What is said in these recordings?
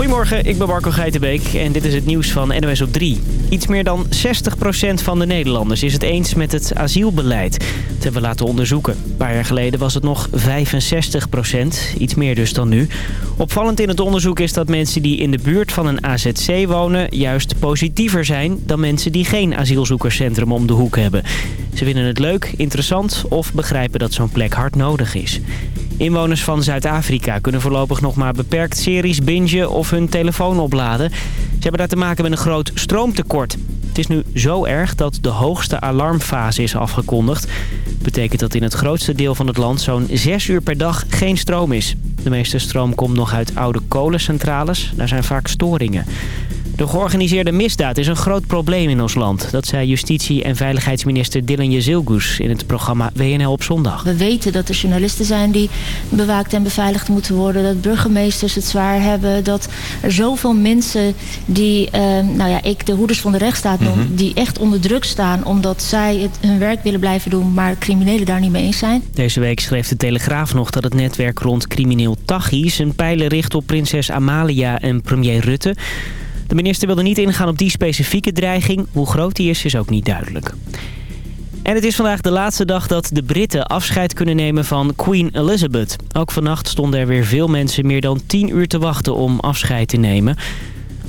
Goedemorgen, ik ben Marco Geitenbeek en dit is het nieuws van NOS op 3. Iets meer dan 60% van de Nederlanders is het eens met het asielbeleid. Dat hebben we laten onderzoeken. Een paar jaar geleden was het nog 65%, iets meer dus dan nu. Opvallend in het onderzoek is dat mensen die in de buurt van een AZC wonen... juist positiever zijn dan mensen die geen asielzoekerscentrum om de hoek hebben. Ze vinden het leuk, interessant of begrijpen dat zo'n plek hard nodig is. Inwoners van Zuid-Afrika kunnen voorlopig nog maar beperkt series bingen of hun telefoon opladen. Ze hebben daar te maken met een groot stroomtekort. Het is nu zo erg dat de hoogste alarmfase is afgekondigd. Betekent dat in het grootste deel van het land zo'n 6 uur per dag geen stroom is. De meeste stroom komt nog uit oude kolencentrales. Daar zijn vaak storingen. De georganiseerde misdaad is een groot probleem in ons land. Dat zei justitie- en veiligheidsminister Dylan Jezilgus in het programma WNL op zondag. We weten dat er journalisten zijn die bewaakt en beveiligd moeten worden. Dat burgemeesters het zwaar hebben. Dat er zoveel mensen die, eh, nou ja, ik de hoeders van de rechtsstaat noem... Mhm. die echt onder druk staan omdat zij het, hun werk willen blijven doen... maar criminelen daar niet mee eens zijn. Deze week schreef de Telegraaf nog dat het netwerk rond crimineel Taghi... zijn pijlen richt op prinses Amalia en premier Rutte... De minister wilde niet ingaan op die specifieke dreiging. Hoe groot die is, is ook niet duidelijk. En het is vandaag de laatste dag dat de Britten afscheid kunnen nemen van Queen Elizabeth. Ook vannacht stonden er weer veel mensen meer dan 10 uur te wachten om afscheid te nemen.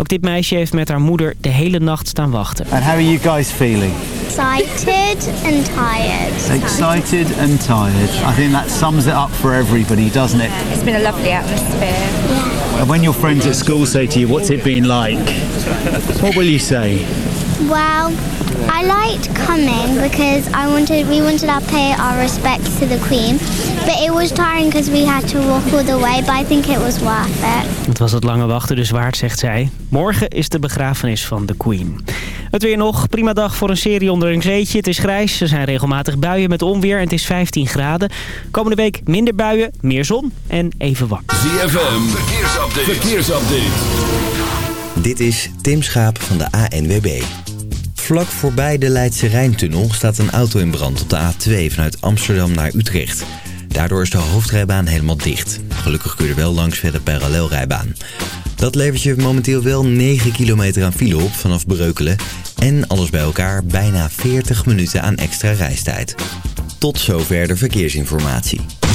Ook dit meisje heeft met haar moeder de hele nacht staan wachten. And how are you guys feeling? Excited and tired. Excited and tired. I think that sums it up for everybody, doesn't it? It's been a lovely atmosphere. And when your friends at school say to you, what's it been like? What will you say? Well, I liked coming because I wanted we wanted to pay our respects to the Queen. But it was tiring because we had to walk all the way, but I think it was worth it. Het was het lange wachten dus waard, zegt zij. Morgen is de begrafenis van de Queen. Het weer nog. Prima dag voor een serie onder een zeetje. Het is grijs. Er zijn regelmatig buien met onweer en het is 15 graden. Komende week minder buien, meer zon en even warm. ZFM, verkeersupdate. verkeersupdate. Dit is Tim Schaap van de ANWB. Vlak voorbij de Leidse Rijntunnel staat een auto in brand op de A2 vanuit Amsterdam naar Utrecht. Daardoor is de hoofdrijbaan helemaal dicht. Gelukkig kun je er wel langs via de parallelrijbaan. Dat levert je momenteel wel 9 kilometer aan file op vanaf Breukelen. En alles bij elkaar bijna 40 minuten aan extra reistijd. Tot zover de verkeersinformatie.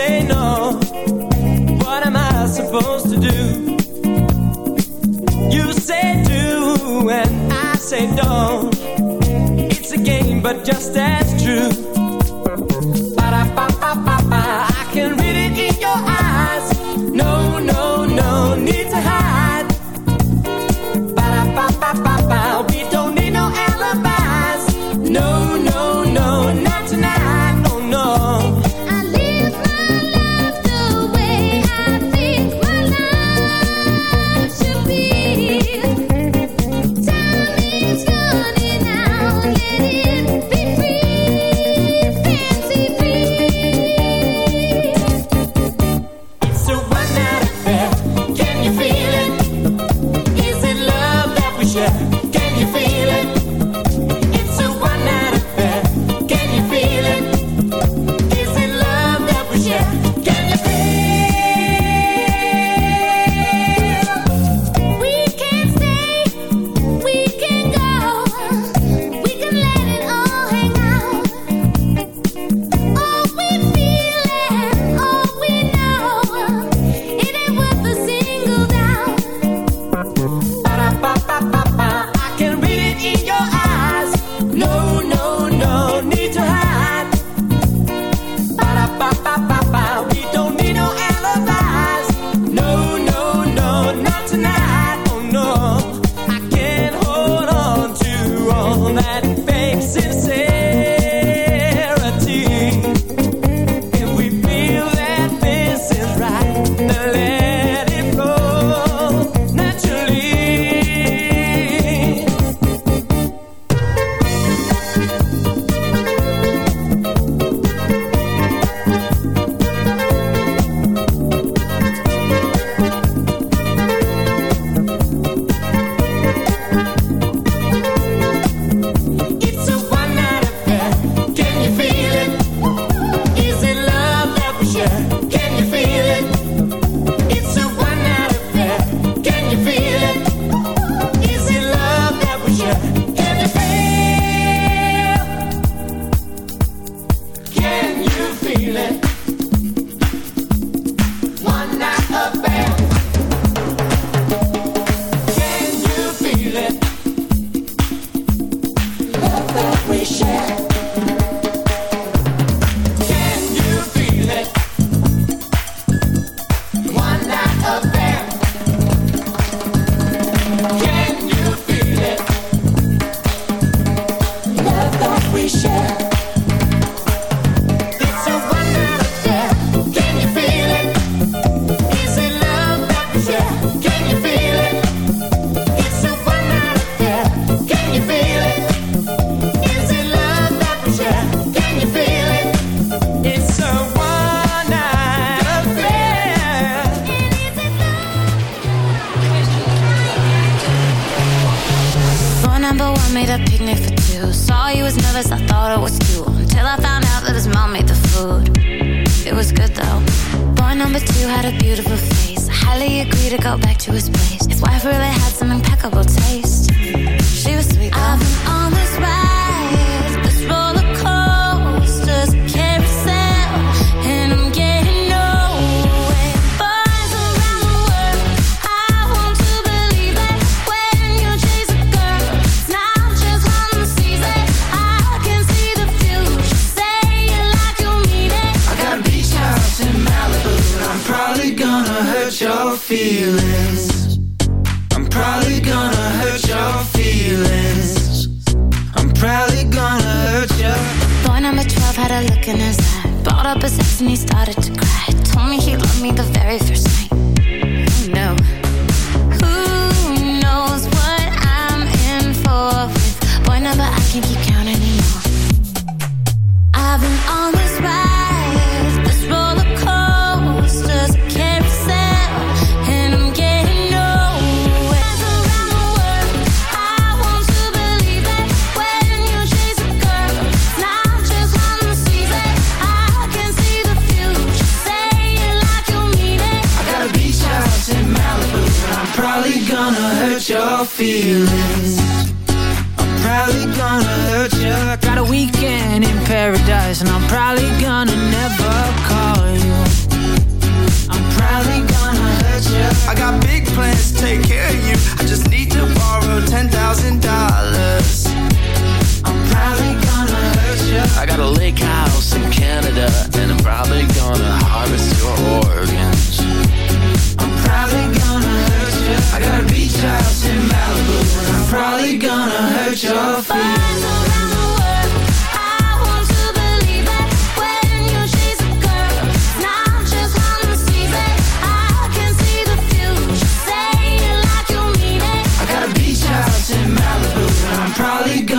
Say no. What am I supposed to do? You say do and I say don't. It's a game, but just as true.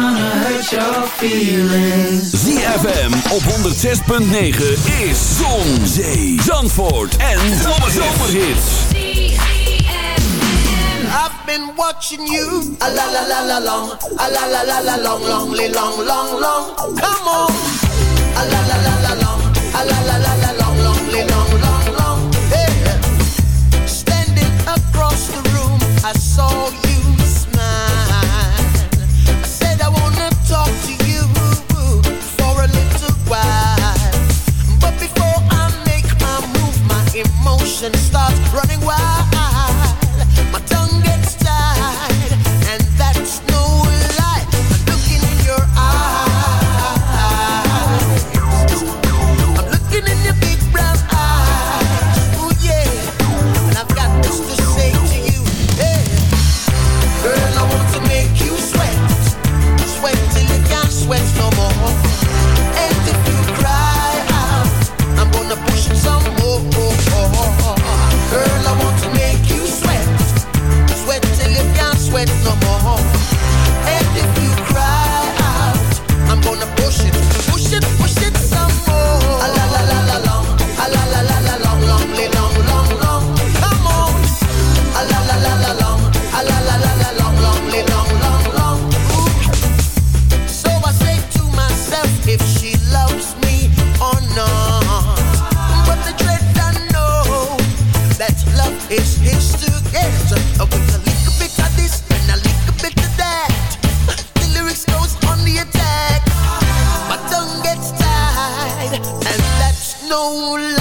gonna hurt your feelings. ZFM op 106.9 is Zon, Zee, Zandvoort en Zomerhits. I've been watching you. A la la la la long, a la la la la long, long, long, long, long. Come on. A la la la la la la. No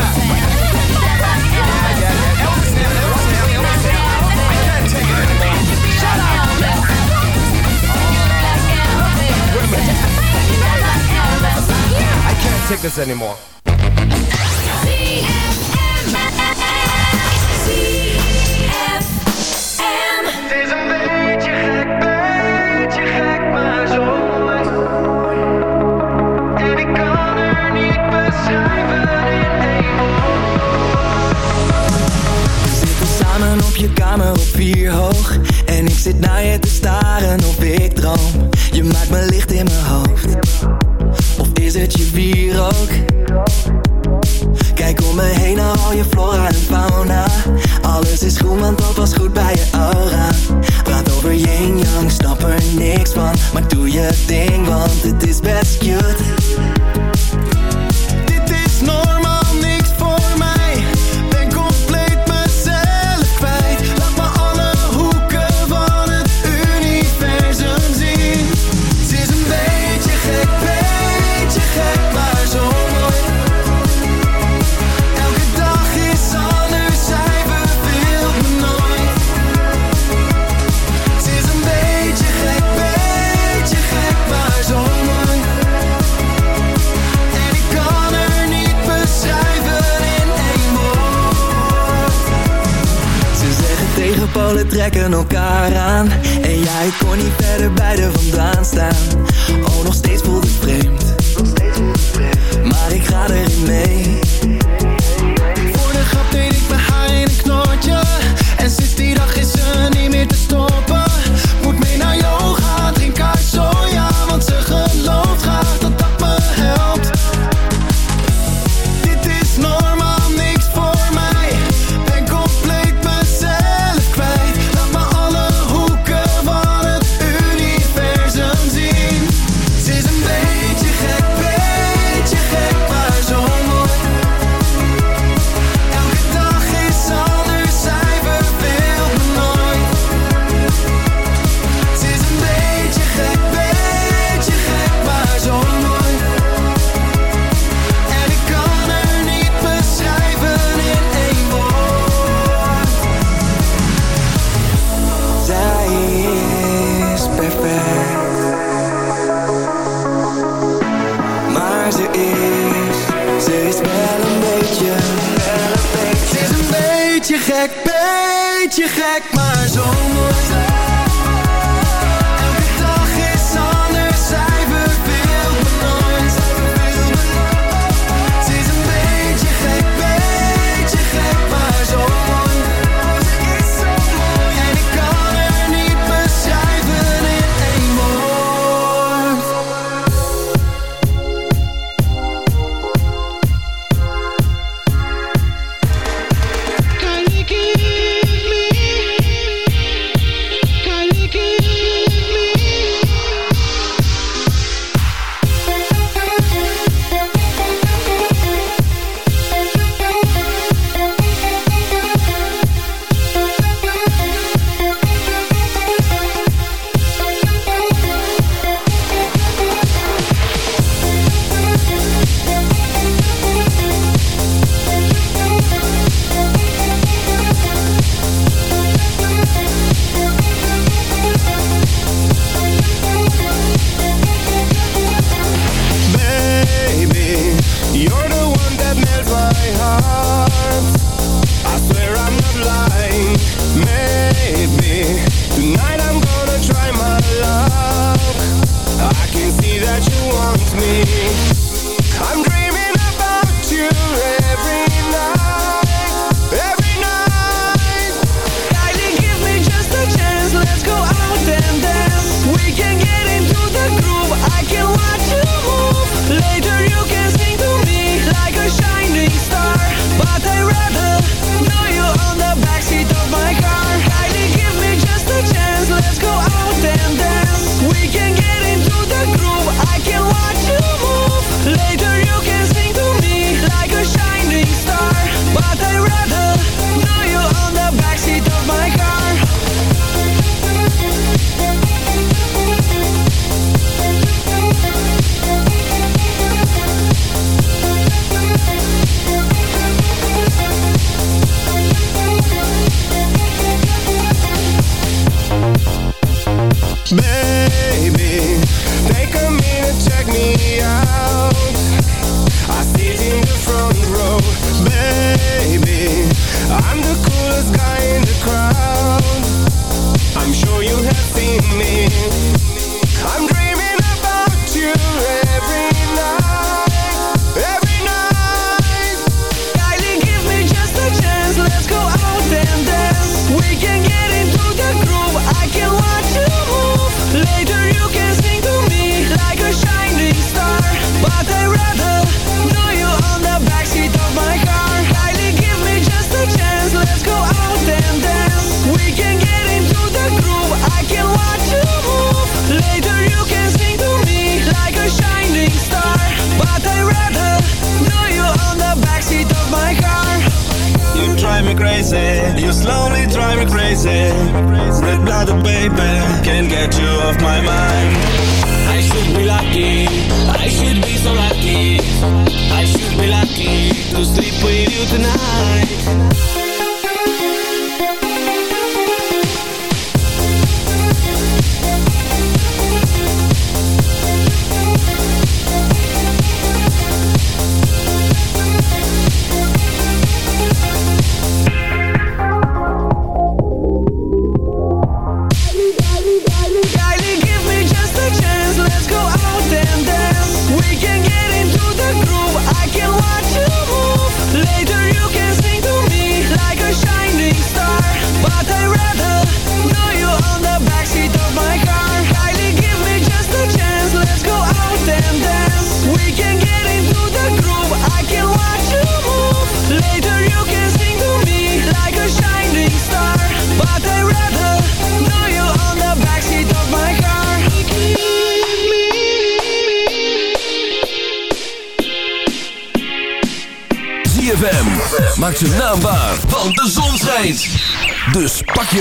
This anymore. Fauna Alles is goed, want dat was goed bij je aura. Praat over yin yang, snap er niks van. Maar doe je ding, want het is best cute En jij kon niet verder bij de vandaan staan. Oh, nog steeds voelt het vreemd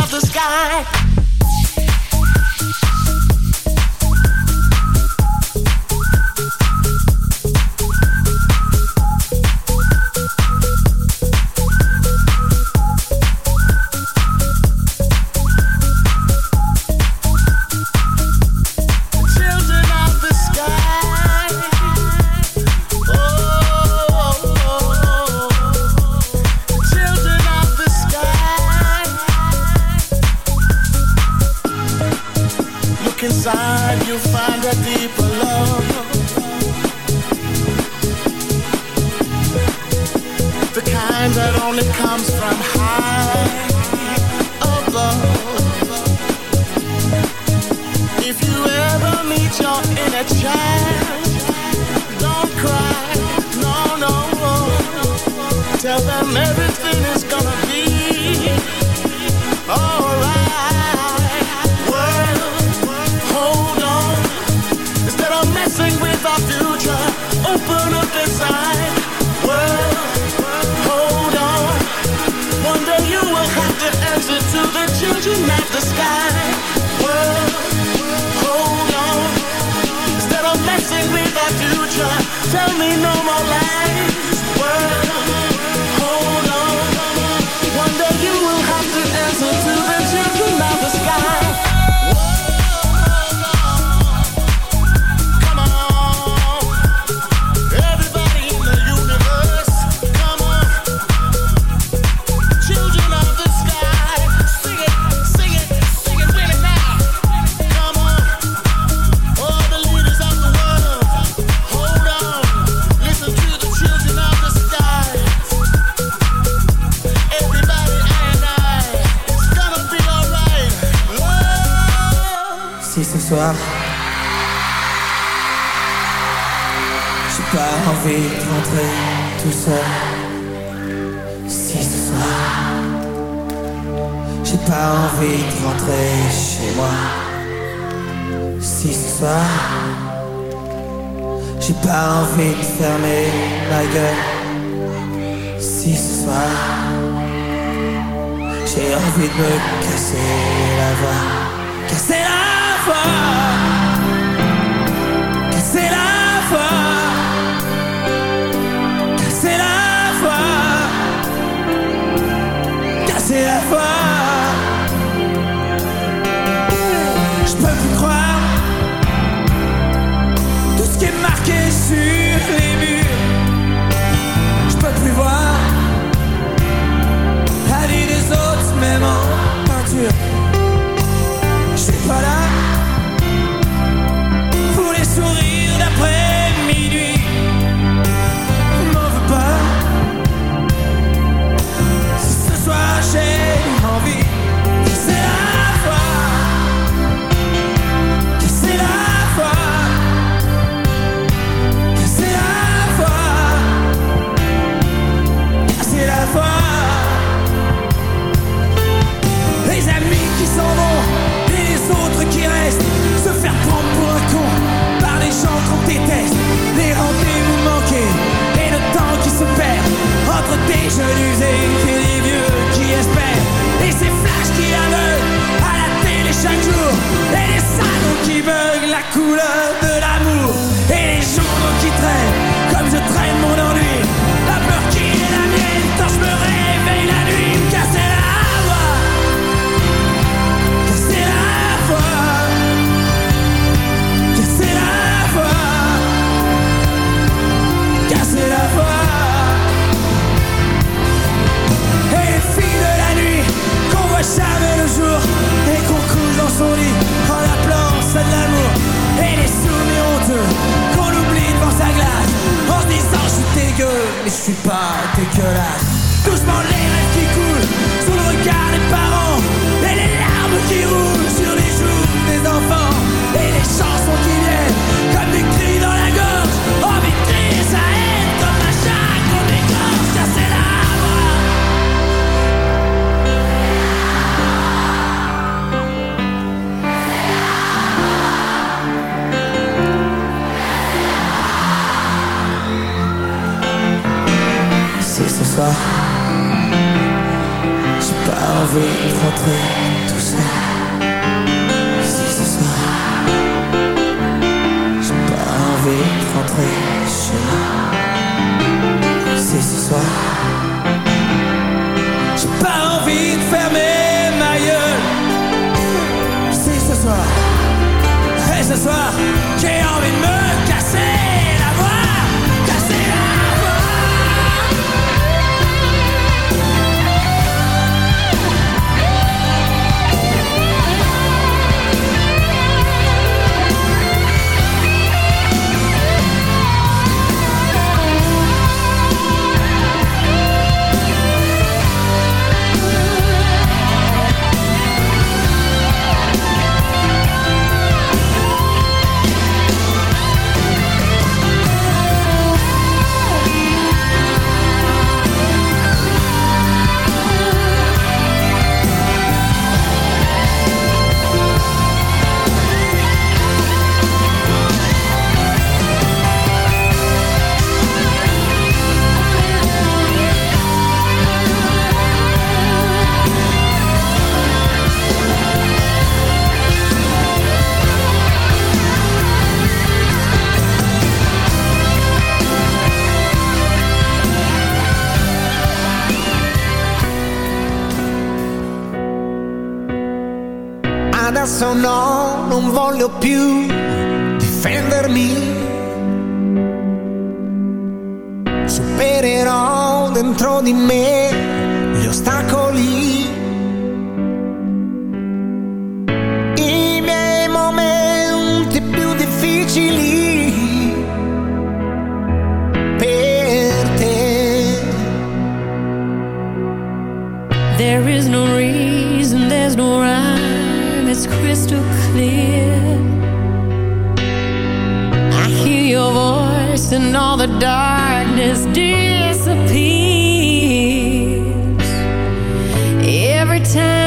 Of the sky. J'ai envie I hear your voice and all the darkness disappears. Every time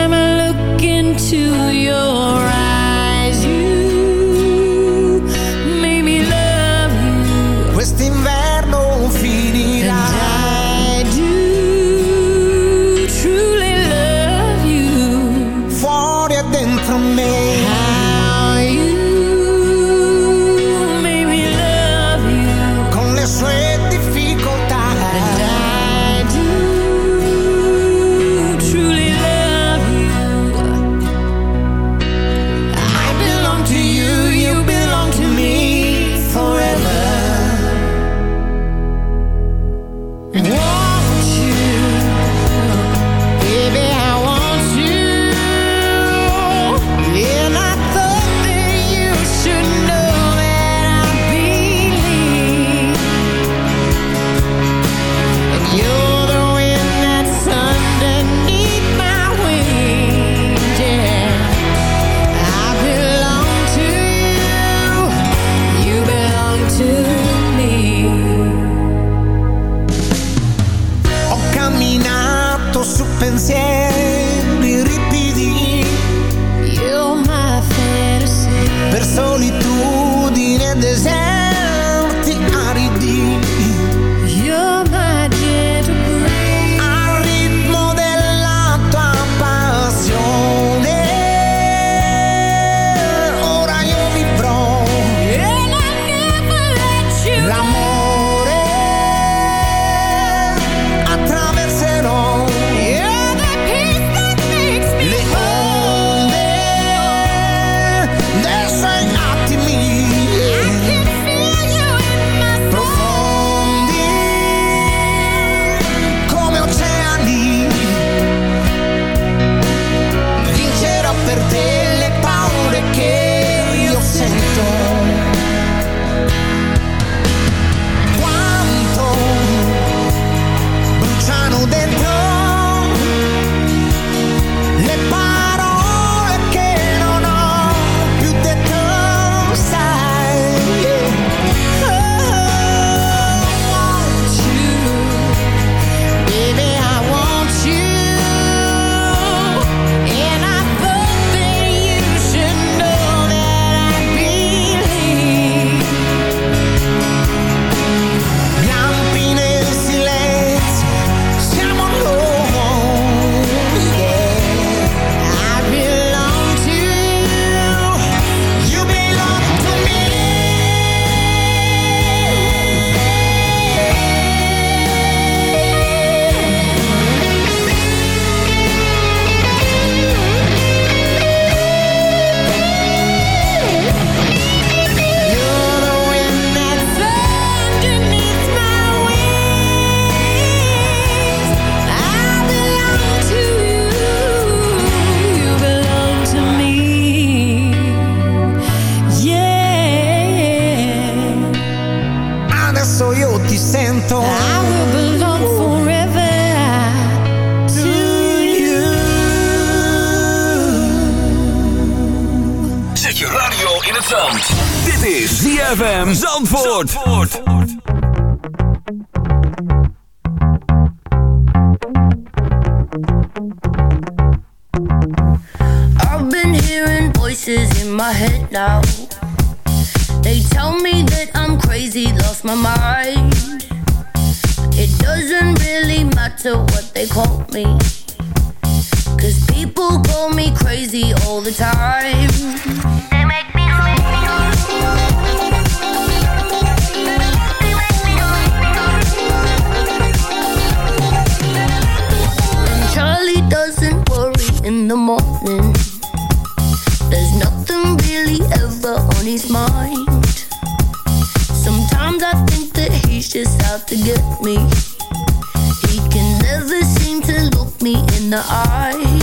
radio in het zand. Dit is ZFM Zandvoort. Zandvoort. I've been hearing voices in my head now. They tell me that I'm crazy, lost my mind. It doesn't really matter what they call me. Cause people call me crazy all the time. To get me. He can never seem to look me in the eyes.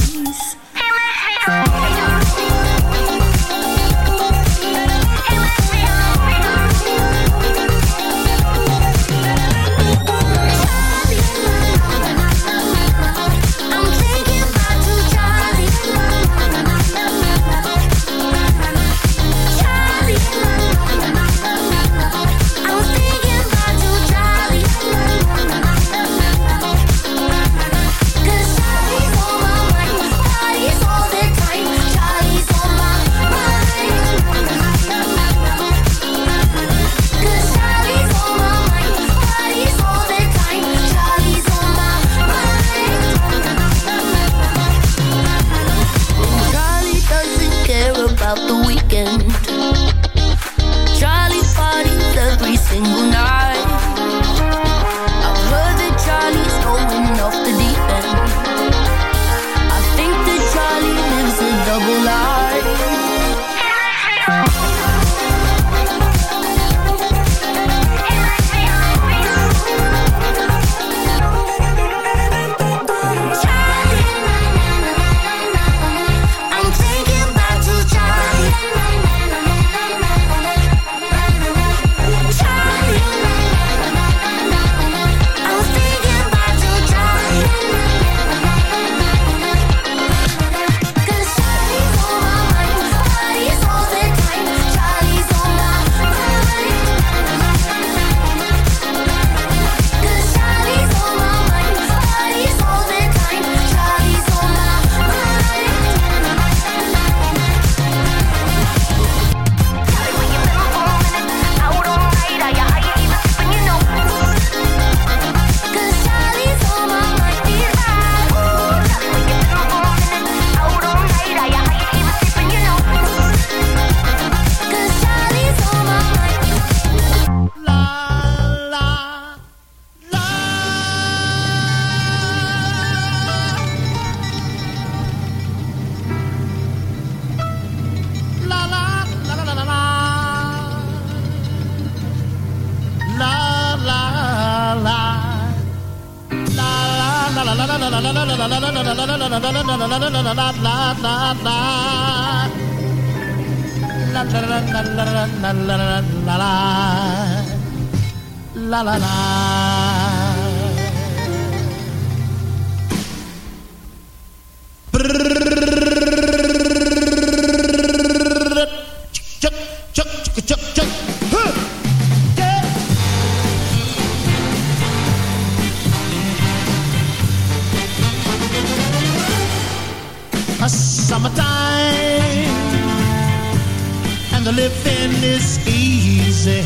Easy.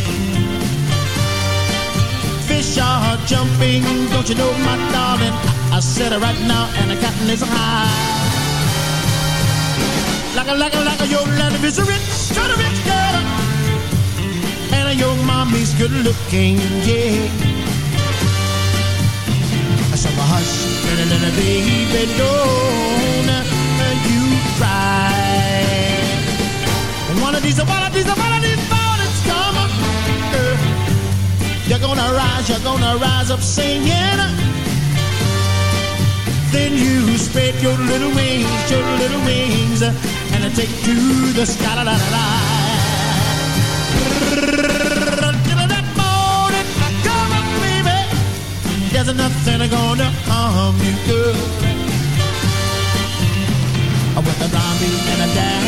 Fish are jumping, don't you know, my darling? I, said it right now, and the cotton is high. Like a, like a, like a, your land is a rich, try to rich girl. And your mommy's good looking, yeah. So hush, little, little baby, don't you cry. One of these, one of these, one of these you're gonna rise, you're gonna rise up singing. Then you spread your little wings, your little wings, and I take to the sky. La, la, la. That morning, come on, baby. There's nothing gonna harm you, girl. With a zombie and a daddy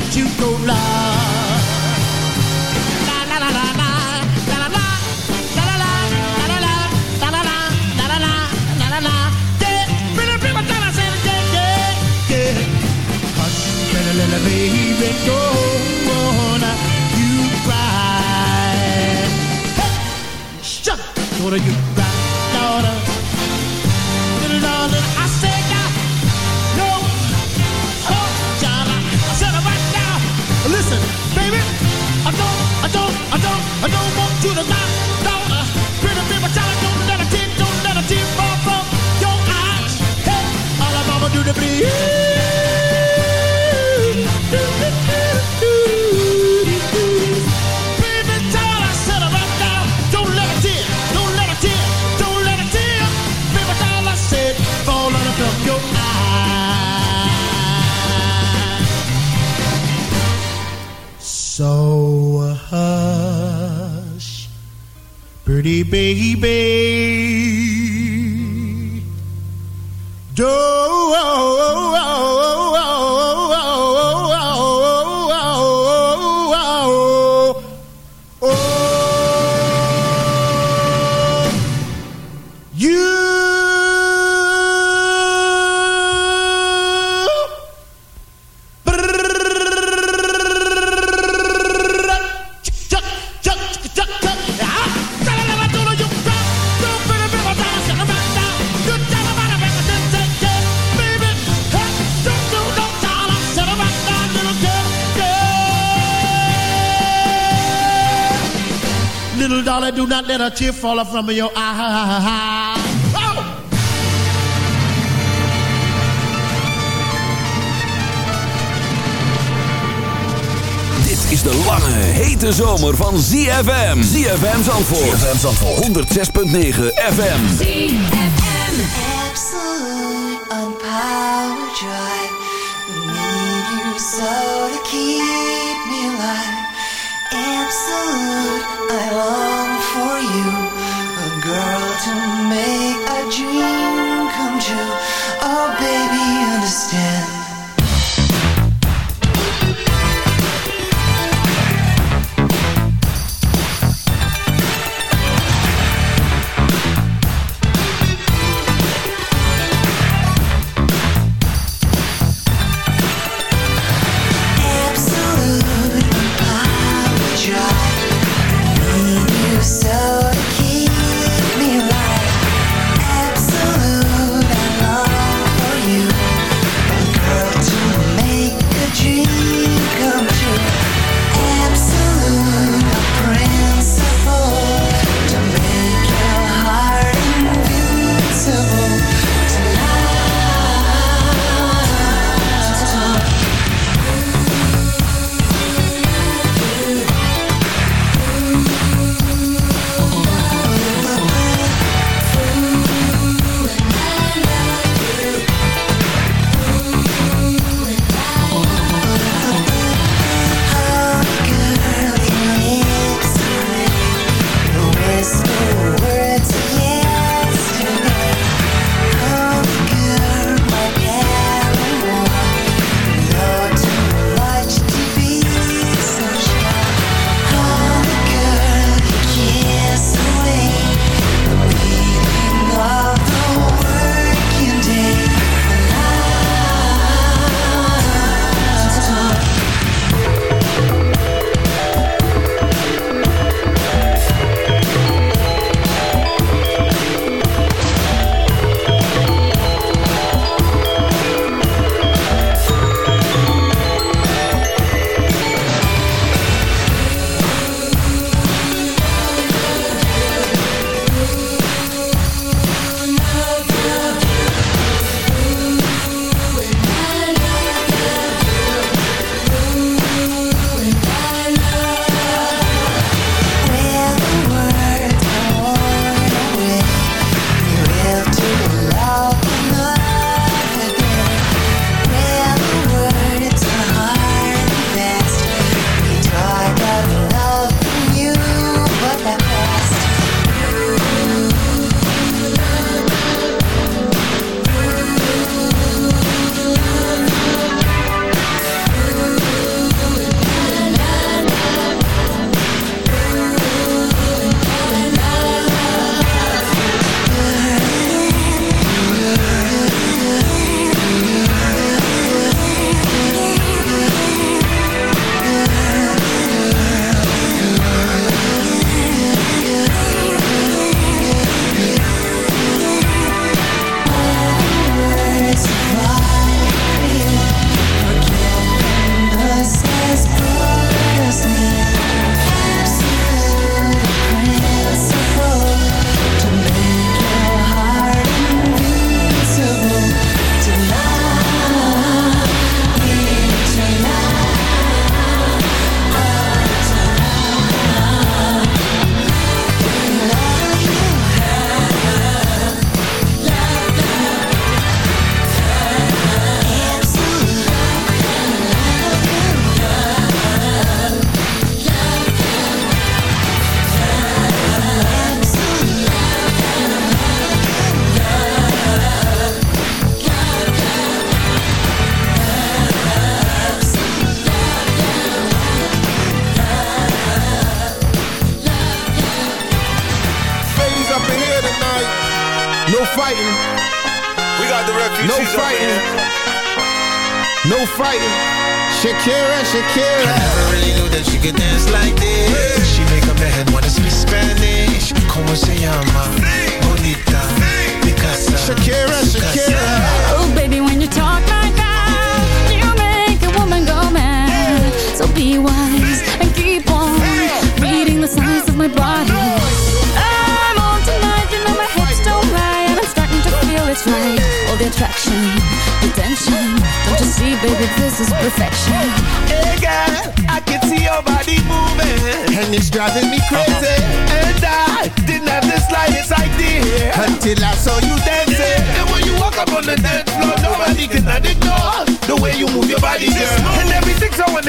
let you go. La la la la la la. La la la, la la la, la la la, la la la, la la la, la la la. Yeah, pretty people tell us everything, yeah, yeah. Hush, better let the baby go on. You cry. Hey, shut, daughter, you Darling, do not let a tear fall from your eye. Oh! Dit is de lange, hete zomer van ZFM. ZFM Zandvoort. ZFM Zandvoort. 106.9 FM. Absolute unpowered drive. Need you so to keep me alive. Absolute, I long for you. A girl to make a dream come true. Oh, baby, understand.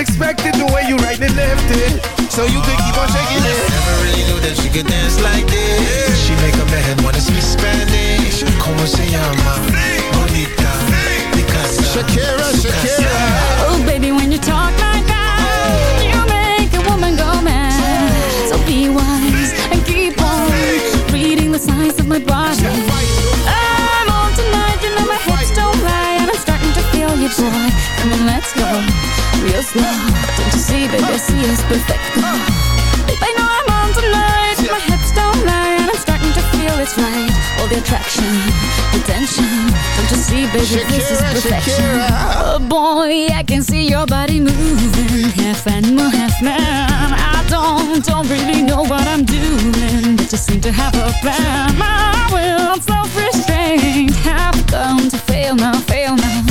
Everything's so unexpected, the way you right and left it, so you can keep on shaking it. Never really knew that she could dance like this. She make a man wanna speak Spanish. Como se llama? Bonita. Picasa. Shakira, Shakira. Oh, baby, when you talk like that, you make a woman go mad. So be wise and keep on reading the signs of my body. I'm on tonight, you know my hips don't lie, and I'm starting to feel you, boy. Come on, let's go, real slow. Don't you see, baby, I see it's perfect. Babe, I know I'm on tonight, my hips don't lie, and I'm starting to feel it's right. All the attraction, the tension. Don't you see, baby, this is Shakira, perfection. Shakira. Oh boy, I can see your body moving, half animal, half man. I don't, don't really know what I'm doing, but just seem to have a plan. My will, I'm self-restraint, have come to fail now, fail now.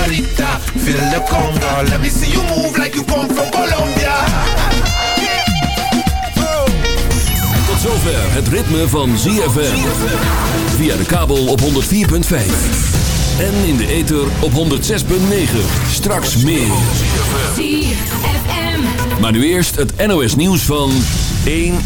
Senorita, feel the conga. Let me see you move like you come from Colombia. Tot zover het ritme van ZFM. Via de kabel op 104.5. En in de ether op 106.9. Straks meer. Maar nu eerst het NOS nieuws van 1